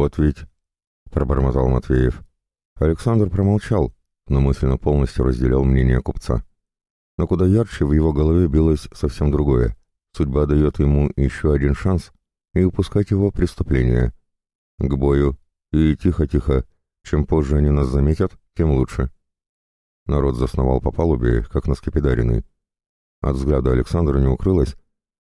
«Вот ведь», — пробормотал Матвеев. Александр промолчал, но мысленно полностью разделял мнение купца. Но куда ярче в его голове билось совсем другое. Судьба дает ему еще один шанс, и упускать его преступление. К бою. И тихо-тихо. Чем позже они нас заметят, тем лучше. Народ засновал по палубе, как на скипидаренный. От взгляда Александра не укрылось,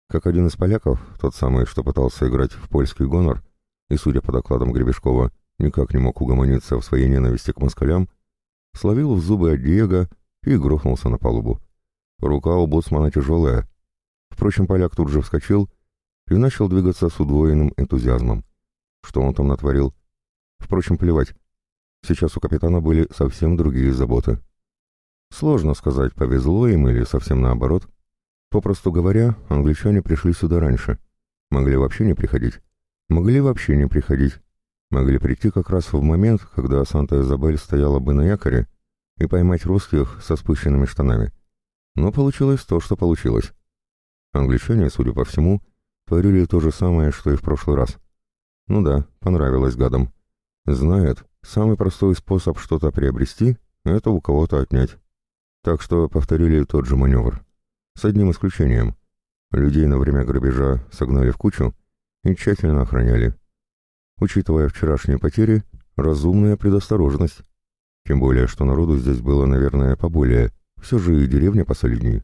как один из поляков, тот самый, что пытался играть в польский гонор, и, судя по докладам Гребешкова, никак не мог угомониться в своей ненависти к москалям, словил в зубы от Диего и грохнулся на палубу. Рука у боцмана тяжелая. Впрочем, поляк тут же вскочил и начал двигаться с удвоенным энтузиазмом. Что он там натворил? Впрочем, плевать. Сейчас у капитана были совсем другие заботы. Сложно сказать, повезло им или совсем наоборот. Попросту говоря, англичане пришли сюда раньше. Могли вообще не приходить. Могли вообще не приходить. Могли прийти как раз в момент, когда Санта-Изабель стояла бы на якоре, и поймать русских со спущенными штанами. Но получилось то, что получилось. Англичане, судя по всему, творили то же самое, что и в прошлый раз. Ну да, понравилось гадам. Знают, самый простой способ что-то приобрести — это у кого-то отнять. Так что повторили тот же маневр. С одним исключением. Людей на время грабежа согнали в кучу и тщательно охраняли. Учитывая вчерашние потери, разумная предосторожность. Тем более, что народу здесь было, наверное, поболее, все же и деревня посолидней.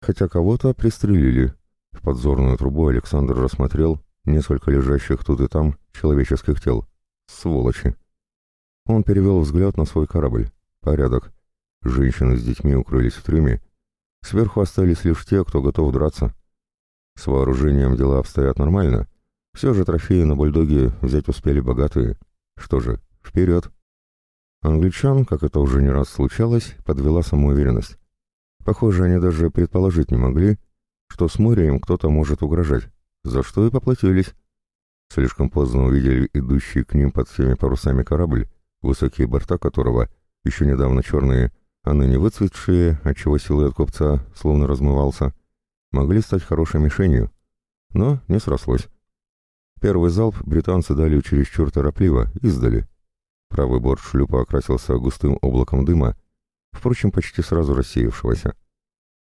Хотя кого-то пристрелили. В подзорную трубу Александр рассмотрел несколько лежащих тут и там человеческих тел. Сволочи. Он перевел взгляд на свой корабль. Порядок. Женщины с детьми укрылись в трюме. Сверху остались лишь те, кто готов драться. С вооружением дела обстоят нормально. Все же трофеи на бульдоге взять успели богатые. Что же, вперед. Англичан, как это уже не раз случалось, подвела самоуверенность. Похоже, они даже предположить не могли, что с моря им кто-то может угрожать, за что и поплатились. Слишком поздно увидели идущий к ним под всеми парусами корабль, высокие борта которого, еще недавно черные, а ныне выцветшие, отчего силуэт купца словно размывался, могли стать хорошей мишенью. Но не срослось. Первый залп британцы дали чересчур торопливо, издали. Правый борт шлюпа окрасился густым облаком дыма, впрочем, почти сразу рассеявшегося.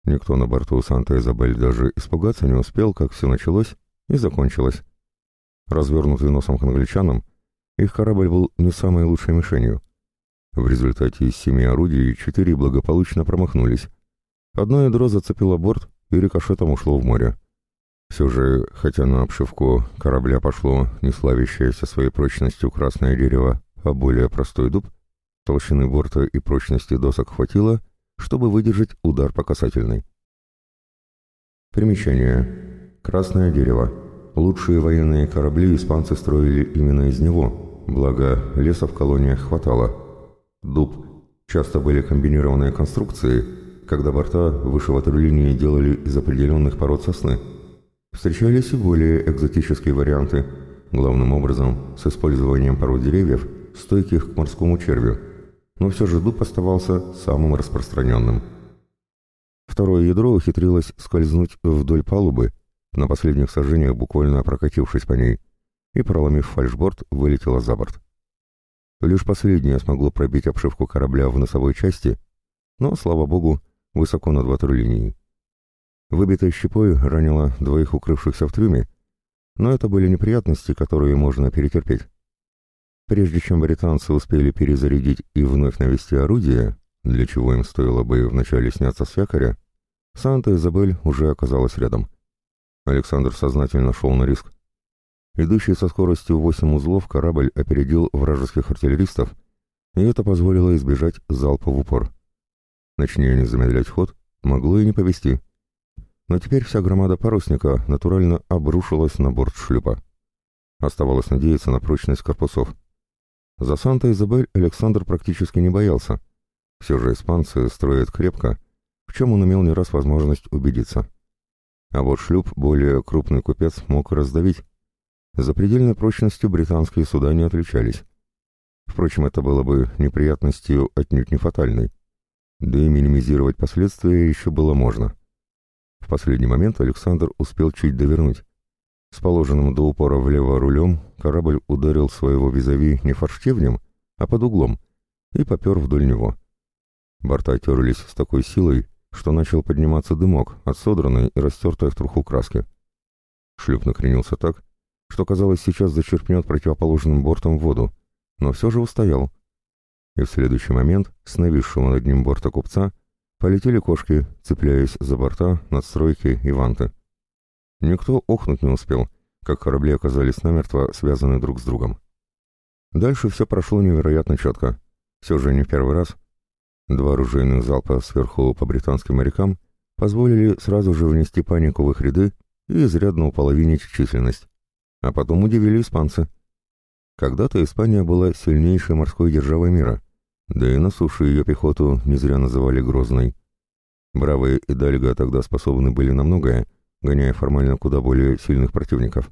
Никто на борту Санта-Изабель даже испугаться не успел, как все началось и закончилось. Развернутый носом к англичанам, их корабль был не самой лучшей мишенью. В результате из семи орудий четыре благополучно промахнулись. Одно ядро зацепило борт и рикошетом ушло в море. Все же, хотя на обшивку корабля пошло не славящееся своей прочностью красное дерево, а более простой дуб, толщины борта и прочности досок хватило, чтобы выдержать удар по касательной. Примечание. Красное дерево. Лучшие военные корабли испанцы строили именно из него, благо леса в колониях хватало. Дуб. Часто были комбинированные конструкции, когда борта выше ватерлинии делали из определенных пород сосны. Встречались и более экзотические варианты, главным образом с использованием пород деревьев, стойких к морскому червю, но все же дуб оставался самым распространенным. Второе ядро ухитрилось скользнуть вдоль палубы, на последних сожжениях буквально прокатившись по ней, и, проломив фальшборд, вылетело за борт. Лишь последнее смогло пробить обшивку корабля в носовой части, но, слава богу, высоко над ватерлинией. Выбитой щепой ранило двоих укрывшихся в трюме, но это были неприятности, которые можно перетерпеть. Прежде чем британцы успели перезарядить и вновь навести орудие, для чего им стоило бы вначале сняться с якоря, Санта-Изабель уже оказалась рядом. Александр сознательно шел на риск. Идущий со скоростью 8 узлов корабль опередил вражеских артиллеристов, и это позволило избежать залпа в упор. Начни они замедлять ход, могло и не повести — но теперь вся громада парусника натурально обрушилась на борт шлюпа. Оставалось надеяться на прочность корпусов. За Санта-Изабель Александр практически не боялся. Все же испанцы строят крепко, в чем он имел не раз возможность убедиться. А вот шлюп более крупный купец мог раздавить. За предельной прочностью британские суда не отличались. Впрочем, это было бы неприятностью отнюдь не фатальной. Да и минимизировать последствия еще было можно. В последний момент Александр успел чуть довернуть. С положенным до упора влево рулем корабль ударил своего визави не форштевнем, а под углом, и попер вдоль него. Борта терлись с такой силой, что начал подниматься дымок от содранной и растертой в труху краски. Шлюп накренился так, что, казалось, сейчас зачерпнет противоположным бортом воду, но все же устоял. И в следующий момент с нависшего над ним борта купца полетели кошки, цепляясь за борта, надстройки и ванты. Никто охнуть не успел, как корабли оказались намертво связаны друг с другом. Дальше все прошло невероятно четко. Все же не в первый раз. Два оружейных залпа сверху по британским морякам позволили сразу же внести панику в их ряды и изрядно уполовинить численность. А потом удивили испанцы. Когда-то Испания была сильнейшей морской державой мира, да и на суше ее пехоту не зря называли Грозной. Бравые и Дальга тогда способны были на многое, гоняя формально куда более сильных противников.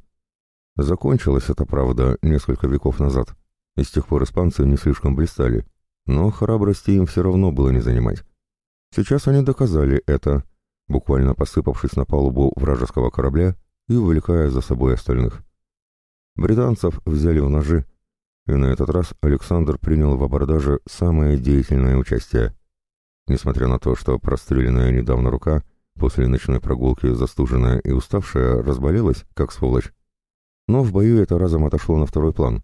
Закончилось это, правда, несколько веков назад, и с тех пор испанцы не слишком блистали, но храбрости им все равно было не занимать. Сейчас они доказали это, буквально посыпавшись на палубу вражеского корабля и увлекая за собой остальных. Британцев взяли в ножи, и на этот раз Александр принял в абордаже самое деятельное участие. Несмотря на то, что простреленная недавно рука, после ночной прогулки застуженная и уставшая, разболелась, как сволочь, но в бою это разом отошло на второй план.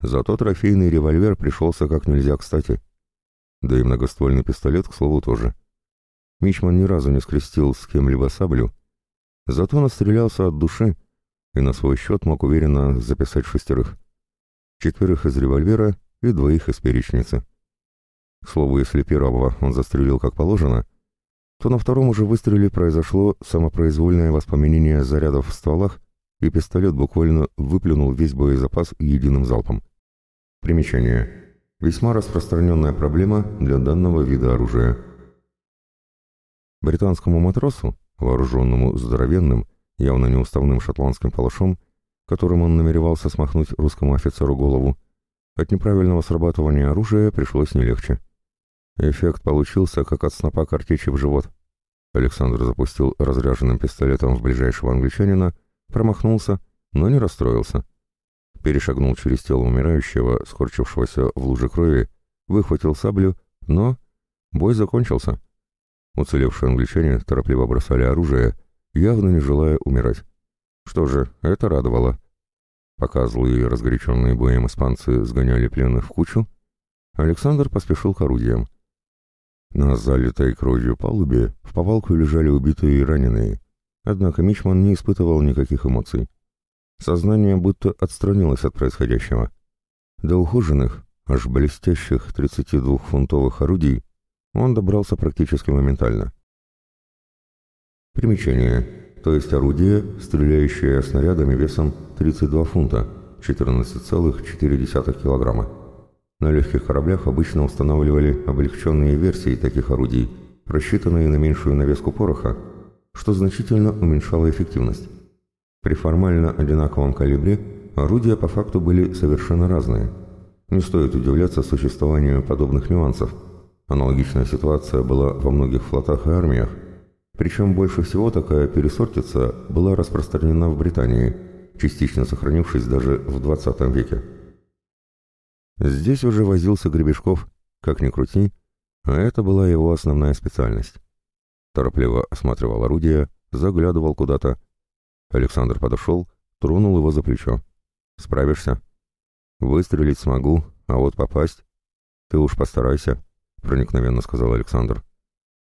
Зато трофейный револьвер пришелся как нельзя кстати. Да и многоствольный пистолет, к слову, тоже. Мичман ни разу не скрестил с кем-либо саблю, зато настрелялся от души и на свой счет мог уверенно записать шестерых. Четверых из револьвера и двоих из перечницы. К слову, если первого он застрелил как положено, то на втором уже выстреле произошло самопроизвольное воспламенение зарядов в стволах, и пистолет буквально выплюнул весь боезапас единым залпом. Примечание. Весьма распространенная проблема для данного вида оружия. Британскому матросу, вооруженному здоровенным, явно неуставным шотландским палашом, которым он намеревался смахнуть русскому офицеру голову, от неправильного срабатывания оружия пришлось не легче. Эффект получился, как от снопа картечи в живот. Александр запустил разряженным пистолетом в ближайшего англичанина, промахнулся, но не расстроился. Перешагнул через тело умирающего, скорчившегося в луже крови, выхватил саблю, но бой закончился. Уцелевшие англичане торопливо бросали оружие, явно не желая умирать. Что же, это радовало. Пока злые, разгоряченные боем испанцы сгоняли пленных в кучу, Александр поспешил к орудиям. На залитой кровью палубе в повалку лежали убитые и раненые, однако Мичман не испытывал никаких эмоций. Сознание будто отстранилось от происходящего. До ухоженных, аж блестящих 32-фунтовых орудий он добрался практически моментально. Примечание. То есть орудие, стреляющее снарядами весом 32 фунта, 14,4 килограмма. На легких кораблях обычно устанавливали облегченные версии таких орудий, рассчитанные на меньшую навеску пороха, что значительно уменьшало эффективность. При формально одинаковом калибре орудия по факту были совершенно разные. Не стоит удивляться существованию подобных нюансов. Аналогичная ситуация была во многих флотах и армиях, причем больше всего такая пересортица была распространена в Британии, частично сохранившись даже в 20 веке. Здесь уже возился Гребешков, как ни крути, а это была его основная специальность. Торопливо осматривал орудие, заглядывал куда-то. Александр подошел, тронул его за плечо. «Справишься?» «Выстрелить смогу, а вот попасть...» «Ты уж постарайся», — проникновенно сказал Александр.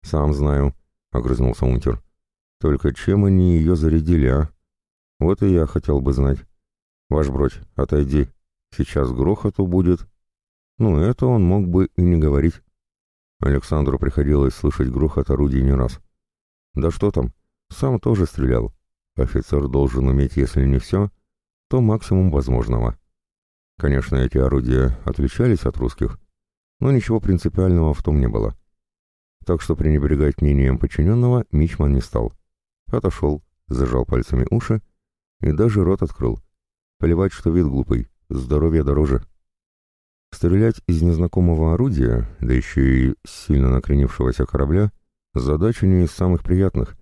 «Сам знаю», огрызнулся унтер. «Только чем они ее зарядили, а? Вот и я хотел бы знать. Ваш бродь, отойди. Сейчас грохоту будет». Ну, это он мог бы и не говорить. Александру приходилось слышать грохот орудий не раз. Да что там, сам тоже стрелял. Офицер должен уметь, если не все, то максимум возможного. Конечно, эти орудия отличались от русских, но ничего принципиального в том не было так что пренебрегать мнением подчиненного Мичман не стал. Отошел, зажал пальцами уши и даже рот открыл. Поливать, что вид глупый, здоровье дороже. Стрелять из незнакомого орудия, да еще и сильно накренившегося корабля, задача не из самых приятных.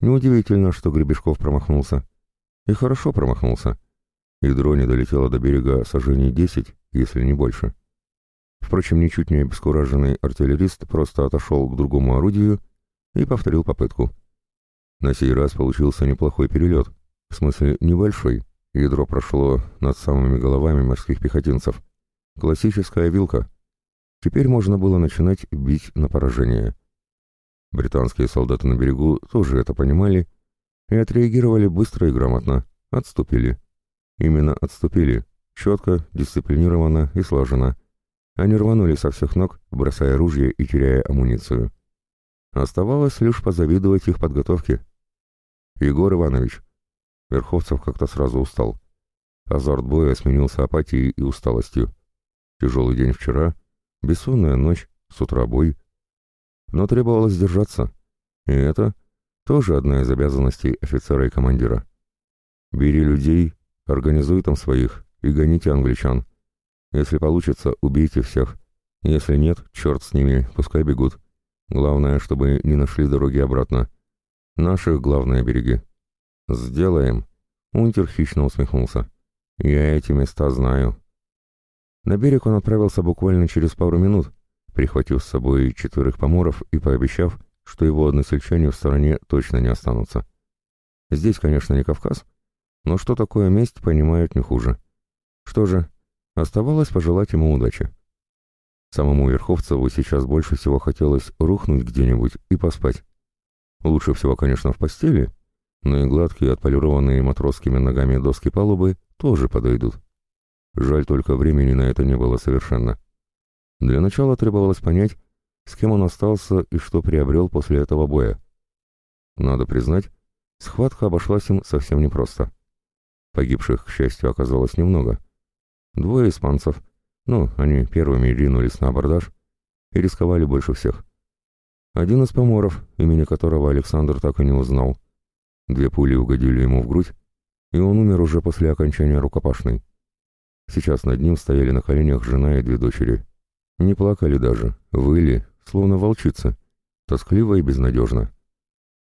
Неудивительно, что Гребешков промахнулся. И хорошо промахнулся. Ядро не долетело до берега сожжений десять, если не больше. Впрочем, ничуть не обескураженный артиллерист просто отошел к другому орудию и повторил попытку. На сей раз получился неплохой перелет, в смысле небольшой. Ядро прошло над самыми головами морских пехотинцев. Классическая вилка. Теперь можно было начинать бить на поражение. Британские солдаты на берегу тоже это понимали и отреагировали быстро и грамотно. Отступили. Именно отступили. Четко, дисциплинированно и слаженно. Они рванули со всех ног, бросая ружья и теряя амуницию. Оставалось лишь позавидовать их подготовке. «Егор Иванович!» Верховцев как-то сразу устал. Азарт боя сменился апатией и усталостью. Тяжелый день вчера, бессонная ночь, с утра бой. Но требовалось держаться. И это тоже одна из обязанностей офицера и командира. Бери людей, организуй там своих и гоните англичан. Если получится, убейте всех. Если нет, черт с ними, пускай бегут. Главное, чтобы не нашли дороги обратно. Наших, главное, береги. Сделаем. Унтер хищно усмехнулся. Я эти места знаю. На берег он отправился буквально через пару минут, прихватив с собой четверых поморов и пообещав, что его односельчане в стороне точно не останутся. Здесь, конечно, не Кавказ, но что такое месть, понимают не хуже. Что же, Оставалось пожелать ему удачи. Самому Верховцеву сейчас больше всего хотелось рухнуть где-нибудь и поспать. Лучше всего, конечно, в постели, но и гладкие, отполированные матросскими ногами доски палубы тоже подойдут. Жаль, только времени на это не было совершенно. Для начала требовалось понять, с кем он остался и что приобрел после этого боя. Надо признать, схватка обошлась им совсем непросто. Погибших, к счастью, оказалось немного — Двое испанцев. Ну, они первыми ринулись на абордаж и рисковали больше всех. Один из поморов, имени которого Александр так и не узнал. Две пули угодили ему в грудь, и он умер уже после окончания рукопашной. Сейчас над ним стояли на коленях жена и две дочери. Не плакали даже, выли, словно волчицы, тоскливо и безнадежно.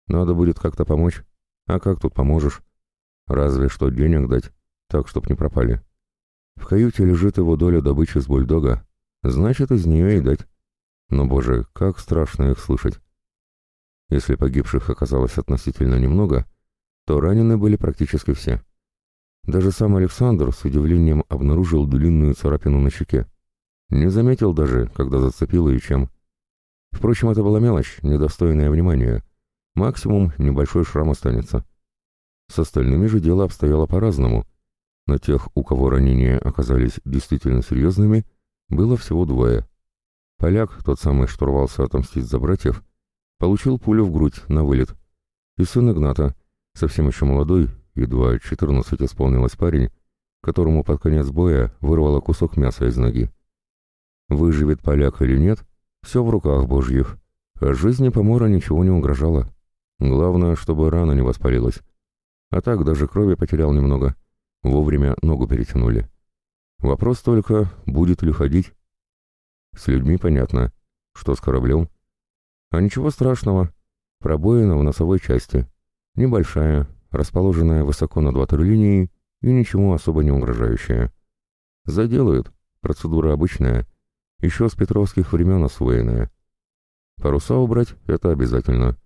Надо будет как-то помочь. А как тут поможешь? Разве что денег дать, так, чтоб не пропали. В каюте лежит его доля добычи с бульдога, значит, из нее и дать. Но, боже, как страшно их слышать. Если погибших оказалось относительно немного, то ранены были практически все. Даже сам Александр с удивлением обнаружил длинную царапину на щеке. Не заметил даже, когда зацепил ее чем. Впрочем, это была мелочь, недостойная внимания. Максимум небольшой шрам останется. С остальными же дело обстояло по-разному, но тех, у кого ранения оказались действительно серьезными, было всего двое. Поляк, тот самый, что рвался отомстить за братьев, получил пулю в грудь на вылет. И сын Игната, совсем еще молодой, едва 14 исполнилось парень, которому под конец боя вырвало кусок мяса из ноги. Выживет поляк или нет, все в руках божьих, а жизни помора ничего не угрожало. Главное, чтобы рана не воспалилась. А так даже крови потерял немного. Вовремя ногу перетянули. Вопрос только, будет ли ходить. С людьми понятно, что с кораблем. А ничего страшного. Пробоина в носовой части. Небольшая, расположенная высоко над ватерлинией и ничему особо не угрожающая. Заделают, процедура обычная, еще с петровских времен освоенная. Паруса убрать — это обязательно.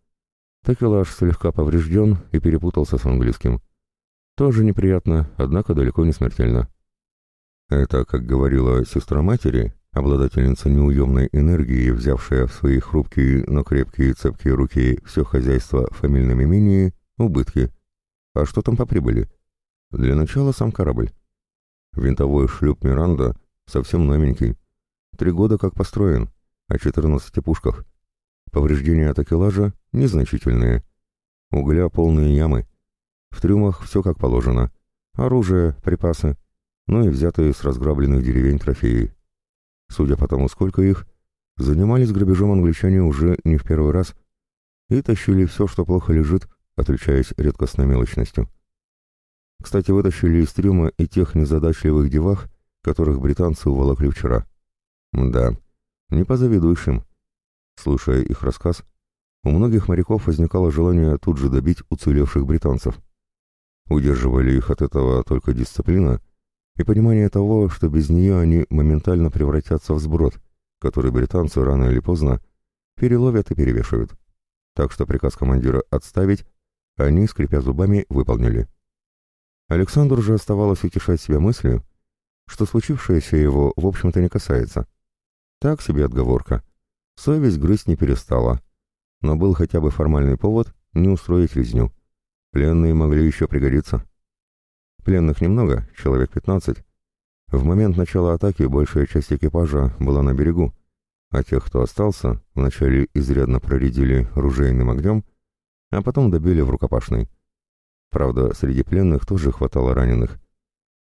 Такелаж слегка поврежден и перепутался с английским. Тоже неприятно, однако далеко не смертельно. Это, как говорила сестра матери, обладательница неуемной энергии, взявшая в свои хрупкие, но крепкие цепкие руки все хозяйство фамильном имении, убытки. А что там по прибыли? Для начала сам корабль. Винтовой шлюп «Миранда» совсем новенький. Три года как построен, о 14 пушках. Повреждения такелажа незначительные. Угля полные ямы. В трюмах все как положено. Оружие, припасы, ну и взятые с разграбленных деревень трофеи. Судя по тому, сколько их, занимались грабежом англичане уже не в первый раз и тащили все, что плохо лежит, отличаясь редкостной мелочностью. Кстати, вытащили из трюма и тех незадачливых девах, которых британцы уволокли вчера. Да, не позавидуешь им. Слушая их рассказ, у многих моряков возникало желание тут же добить уцелевших британцев. Удерживали их от этого только дисциплина и понимание того, что без нее они моментально превратятся в сброд, который британцы рано или поздно переловят и перевешивают. Так что приказ командира «отставить» они, скрипя зубами, выполнили. Александру же оставалось утешать себя мыслью, что случившееся его, в общем-то, не касается. Так себе отговорка. Совесть грызть не перестала, но был хотя бы формальный повод не устроить резню. Пленные могли еще пригодиться. Пленных немного, человек 15. В момент начала атаки большая часть экипажа была на берегу, а тех, кто остался, вначале изрядно проредили ружейным огнем, а потом добили в рукопашной. Правда, среди пленных тоже хватало раненых.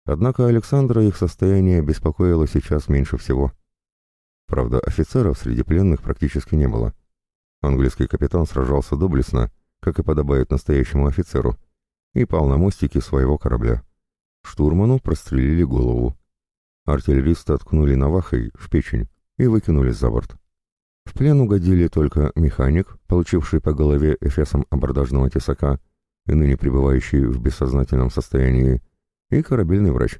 Однако Александра их состояние беспокоило сейчас меньше всего. Правда, офицеров среди пленных практически не было. Английский капитан сражался доблестно, как и подобает настоящему офицеру, и пал на мостике своего корабля. Штурману прострелили голову. Артиллериста ткнули навахой в печень и выкинули за борт. В плен угодили только механик, получивший по голове эфесом абордажного тесака и ныне пребывающий в бессознательном состоянии, и корабельный врач.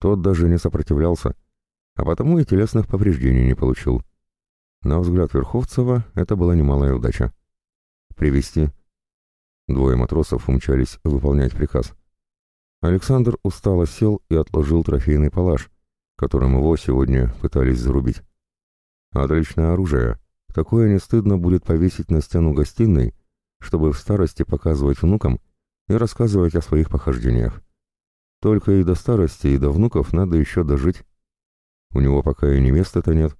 Тот даже не сопротивлялся, а потому и телесных повреждений не получил. На взгляд Верховцева это была немалая удача. «Привести Двое матросов умчались выполнять приказ. Александр устало сел и отложил трофейный палаш, которым его сегодня пытались зарубить. Отличное оружие. Такое не стыдно будет повесить на стену гостиной, чтобы в старости показывать внукам и рассказывать о своих похождениях. Только и до старости, и до внуков надо еще дожить. У него пока и невесты-то нет,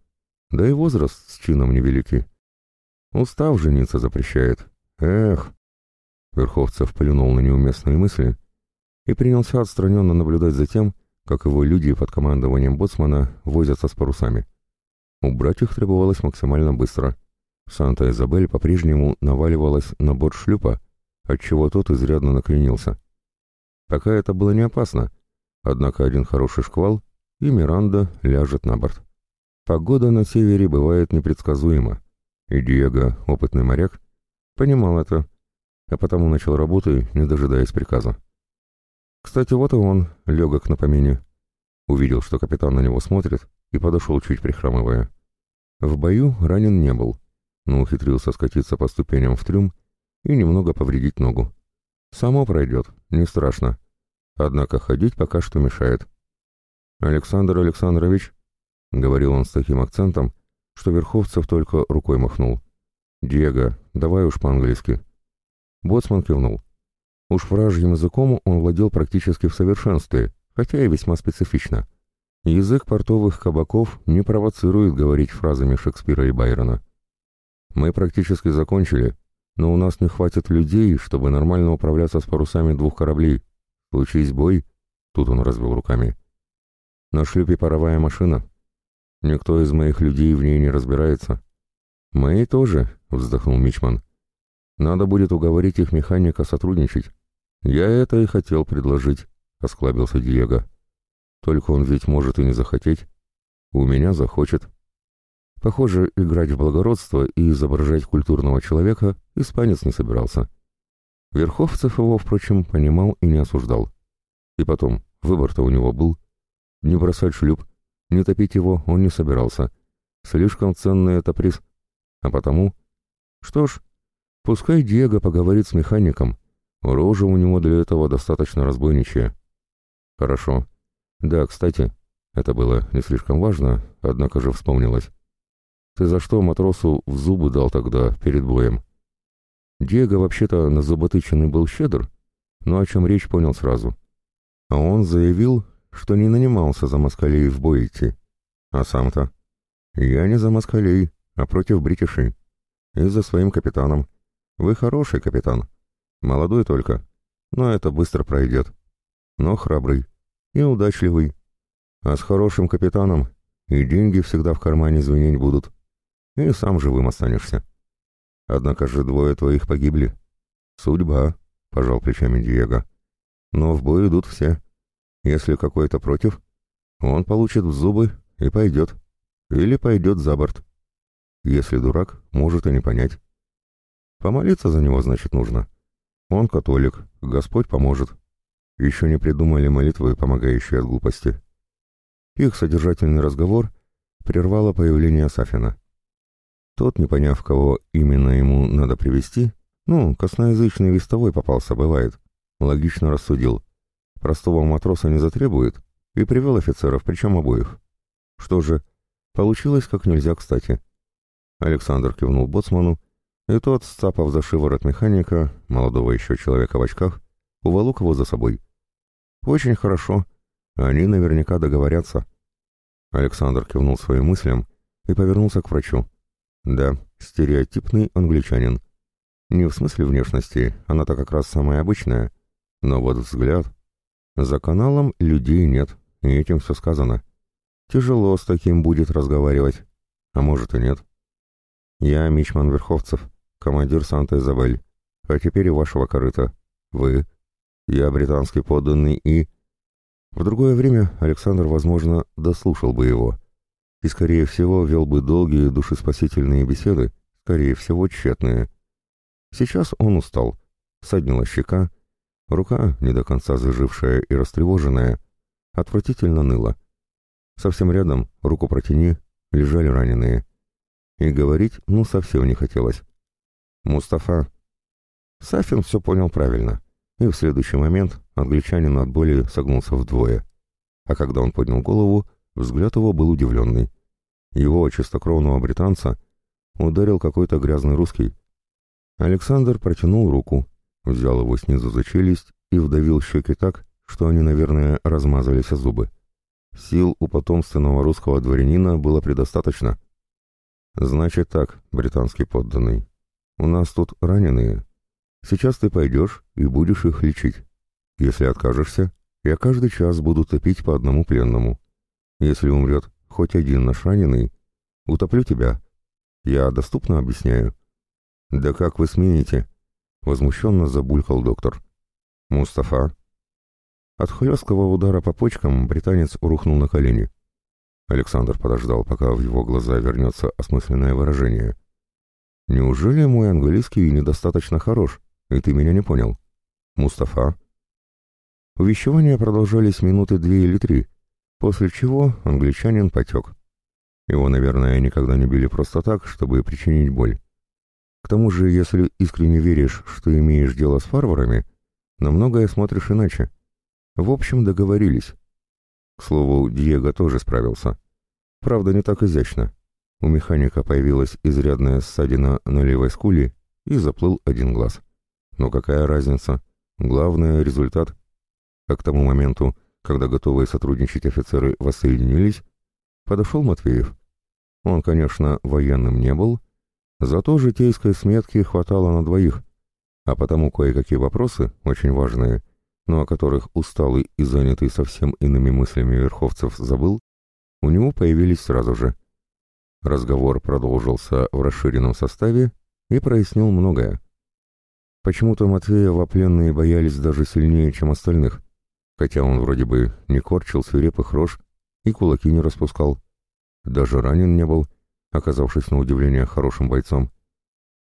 да и возраст с чином невеликий. Устав жениться запрещает. Эх! Верховцев плюнул на неуместные мысли и принялся отстраненно наблюдать за тем, как его люди под командованием боцмана возятся с парусами. Убрать их требовалось максимально быстро. Санта-Изабель по-прежнему наваливалась на борт шлюпа, отчего тот изрядно накренился. Пока это было не опасно, однако один хороший шквал, и Миранда ляжет на борт. Погода на севере бывает непредсказуема, и Диего, опытный моряк, понимал это а потому начал работу, не дожидаясь приказа. Кстати, вот и он, легок на помине. Увидел, что капитан на него смотрит, и подошел чуть прихрамывая. В бою ранен не был, но ухитрился скатиться по ступеням в трюм и немного повредить ногу. Само пройдет, не страшно. Однако ходить пока что мешает. «Александр Александрович», — говорил он с таким акцентом, что Верховцев только рукой махнул. «Диего, давай уж по-английски». Боцман кивнул. Уж вражьим языком он владел практически в совершенстве, хотя и весьма специфично. Язык портовых кабаков не провоцирует говорить фразами Шекспира и Байрона. «Мы практически закончили, но у нас не хватит людей, чтобы нормально управляться с парусами двух кораблей. Случись бой...» Тут он развел руками. «На шлюпе паровая машина. Никто из моих людей в ней не разбирается». «Мои тоже», — вздохнул Мичман. Надо будет уговорить их механика сотрудничать. Я это и хотел предложить, — осклабился Диего. Только он ведь может и не захотеть. У меня захочет. Похоже, играть в благородство и изображать культурного человека испанец не собирался. Верховцев его, впрочем, понимал и не осуждал. И потом, выбор-то у него был. Не бросать шлюп, не топить его он не собирался. Слишком ценный это приз. А потому... Что ж, Пускай Диего поговорит с механиком. Рожа у него для этого достаточно разбойничья. Хорошо. Да, кстати, это было не слишком важно, однако же вспомнилось. Ты за что матросу в зубы дал тогда, перед боем? Диего вообще-то на зуботыченный был щедр, но о чем речь понял сразу. А он заявил, что не нанимался за москалей в бой идти. А сам-то? Я не за москалей, а против бритишей. И за своим капитаном. Вы хороший капитан. Молодой только. Но это быстро пройдет. Но храбрый. И удачливый. А с хорошим капитаном и деньги всегда в кармане звенеть будут. И сам живым останешься. Однако же двое твоих погибли. Судьба, пожал плечами Диего. Но в бой идут все. Если какой-то против, он получит в зубы и пойдет. Или пойдет за борт. Если дурак, может и не понять. Помолиться за него, значит, нужно. Он католик, Господь поможет. еще не придумали молитвы, помогающие от глупости. Их содержательный разговор прервало появление Сафина. Тот, не поняв, кого именно ему надо привести, ну, косноязычный вестовой попался, бывает, логично рассудил. Простого матроса не затребует, и привел офицеров, причем обоих. Что же, получилось как нельзя кстати. Александр кивнул боцману, и тот, сцапав за шиворот механика, молодого еще человека в очках, уволок его за собой. Очень хорошо, они наверняка договорятся. Александр кивнул своим мыслям и повернулся к врачу. Да, стереотипный англичанин. Не в смысле внешности, она-то как раз самая обычная, но вот взгляд... За каналом людей нет, и этим все сказано. Тяжело с таким будет разговаривать, а может и нет. Я Мичман Верховцев, командир Санта-Изабель, а теперь и вашего корыта. Вы. Я британский подданный и... В другое время Александр, возможно, дослушал бы его. И, скорее всего, вел бы долгие душеспасительные беседы, скорее всего, тщетные. Сейчас он устал. Саднила щека, рука, не до конца зажившая и растревоженная, отвратительно ныла. Совсем рядом, руку протяни, лежали раненые. И говорить, ну, совсем не хотелось. «Мустафа». Сафин все понял правильно и в следующий момент англичанин от боли согнулся вдвое. А когда он поднял голову, взгляд его был удивленный. Его, чистокровного британца, ударил какой-то грязный русский. Александр протянул руку, взял его снизу за челюсть и вдавил щеки так, что они, наверное, размазались о зубы. Сил у потомственного русского дворянина было предостаточно. «Значит так, британский подданный, у нас тут раненые, Сейчас ты пойдешь и будешь их лечить. Если откажешься, я каждый час буду топить по одному пленному. Если умрет хоть один наш раненый, утоплю тебя. Я доступно объясняю. Да как вы смеете? Возмущенно забулькал доктор. Мустафа. От хлесткого удара по почкам британец рухнул на колени. Александр подождал, пока в его глаза вернется осмысленное выражение. «Неужели мой английский недостаточно хорош?» И ты меня не понял. Мустафа. Увещевания продолжались минуты две или три, после чего англичанин потек. Его, наверное, никогда не били просто так, чтобы причинить боль. К тому же, если искренне веришь, что имеешь дело с варварами, на многое смотришь иначе. В общем, договорились. К слову, Диего тоже справился. Правда, не так изящно. У механика появилась изрядная ссадина на левой скуле и заплыл один глаз. Но какая разница? Главное — результат. А к тому моменту, когда готовые сотрудничать офицеры воссоединились, подошел Матвеев. Он, конечно, военным не был, зато житейской сметки хватало на двоих, а потому кое-какие вопросы, очень важные, но о которых усталый и занятый совсем иными мыслями Верховцев забыл, у него появились сразу же. Разговор продолжился в расширенном составе и прояснил многое. Почему-то Матвеева пленные боялись даже сильнее, чем остальных, хотя он вроде бы не корчил свирепых рож и кулаки не распускал. Даже ранен не был, оказавшись на удивление хорошим бойцом.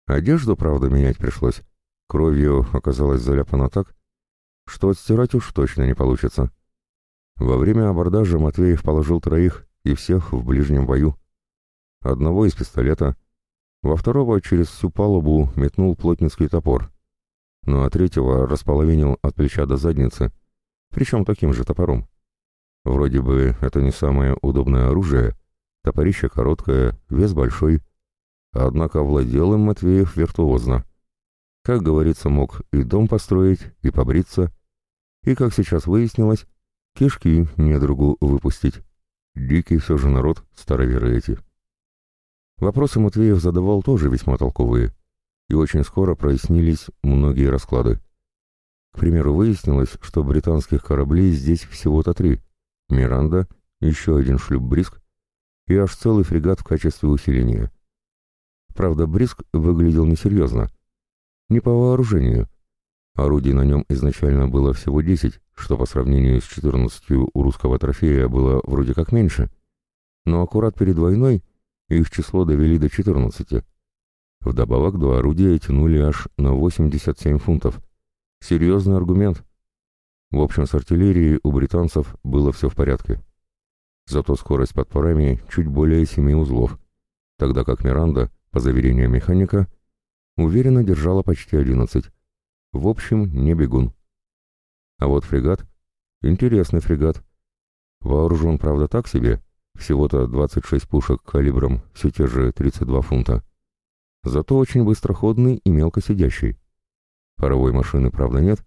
Одежду, правда, менять пришлось. Кровью оказалась заляпана так, что отстирать уж точно не получится. Во время абордажа Матвеев положил троих и всех в ближнем бою. Одного из пистолета, во второго через всю палубу метнул плотницкий топор, ну а третьего располовинил от плеча до задницы, причем таким же топором. Вроде бы это не самое удобное оружие, топорище короткое, вес большой, однако владел им Матвеев виртуозно. Как говорится, мог и дом построить, и побриться, и, как сейчас выяснилось, кишки недругу выпустить. Дикий все же народ, староверы эти. Вопросы Матвеев задавал тоже весьма толковые и очень скоро прояснились многие расклады. К примеру, выяснилось, что британских кораблей здесь всего-то три — «Миранда», еще один шлюп «Бриск» и аж целый фрегат в качестве усиления. Правда, «Бриск» выглядел несерьезно. Не по вооружению. Орудий на нем изначально было всего 10, что по сравнению с 14 у русского трофея было вроде как меньше. Но аккурат перед войной их число довели до 14. Вдобавок два орудия тянули аж на 87 фунтов. Серьезный аргумент. В общем, с артиллерией у британцев было все в порядке. Зато скорость под парами чуть более семи узлов, тогда как Миранда, по заверениям механика, уверенно держала почти одиннадцать. В общем, не бегун. А вот фрегат — интересный фрегат. Вооружен, правда, так себе, всего-то 26 пушек калибром все те же 32 фунта. Зато очень быстроходный и мелко сидящий. Паровой машины, правда, нет,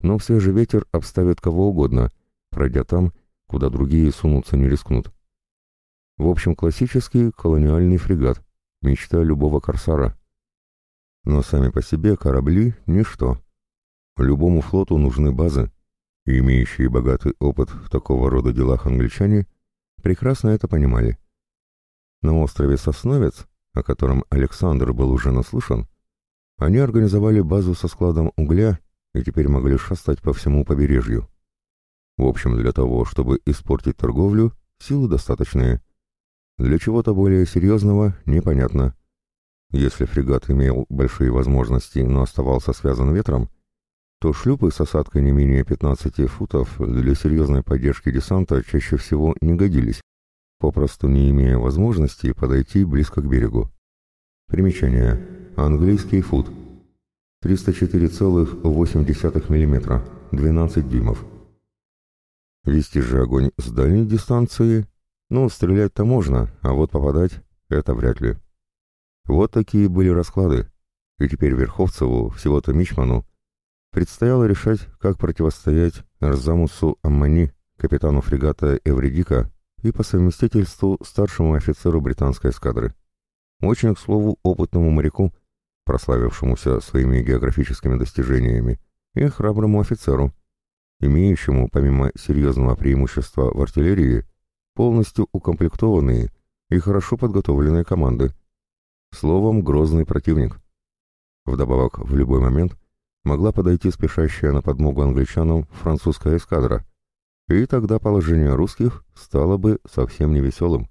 но все же ветер обставит кого угодно, пройдя там, куда другие сунуться не рискнут. В общем, классический колониальный фрегат, мечта любого корсара. Но сами по себе корабли — ничто. Любому флоту нужны базы, и имеющие богатый опыт в такого рода делах англичане прекрасно это понимали. На острове Сосновец, о котором Александр был уже наслышан, они организовали базу со складом угля и теперь могли шастать по всему побережью. В общем, для того, чтобы испортить торговлю, силы достаточные. Для чего-то более серьезного непонятно. Если фрегат имел большие возможности, но оставался связан ветром, то шлюпы с осадкой не менее 15 футов для серьезной поддержки десанта чаще всего не годились, попросту не имея возможности подойти близко к берегу. Примечание. Английский фут. 304,8 мм, 12 дюймов. Вести же огонь с дальней дистанции, ну, стрелять-то можно, а вот попадать — это вряд ли. Вот такие были расклады, и теперь Верховцеву, всего-то Мичману, предстояло решать, как противостоять Арзамусу Аммани, капитану фрегата Эвредика и по совместительству старшему офицеру британской эскадры. Очень, к слову, опытному моряку — прославившемуся своими географическими достижениями, и храброму офицеру, имеющему, помимо серьезного преимущества в артиллерии, полностью укомплектованные и хорошо подготовленные команды. Словом, грозный противник. Вдобавок, в любой момент могла подойти спешащая на подмогу англичанам французская эскадра, и тогда положение русских стало бы совсем невеселым.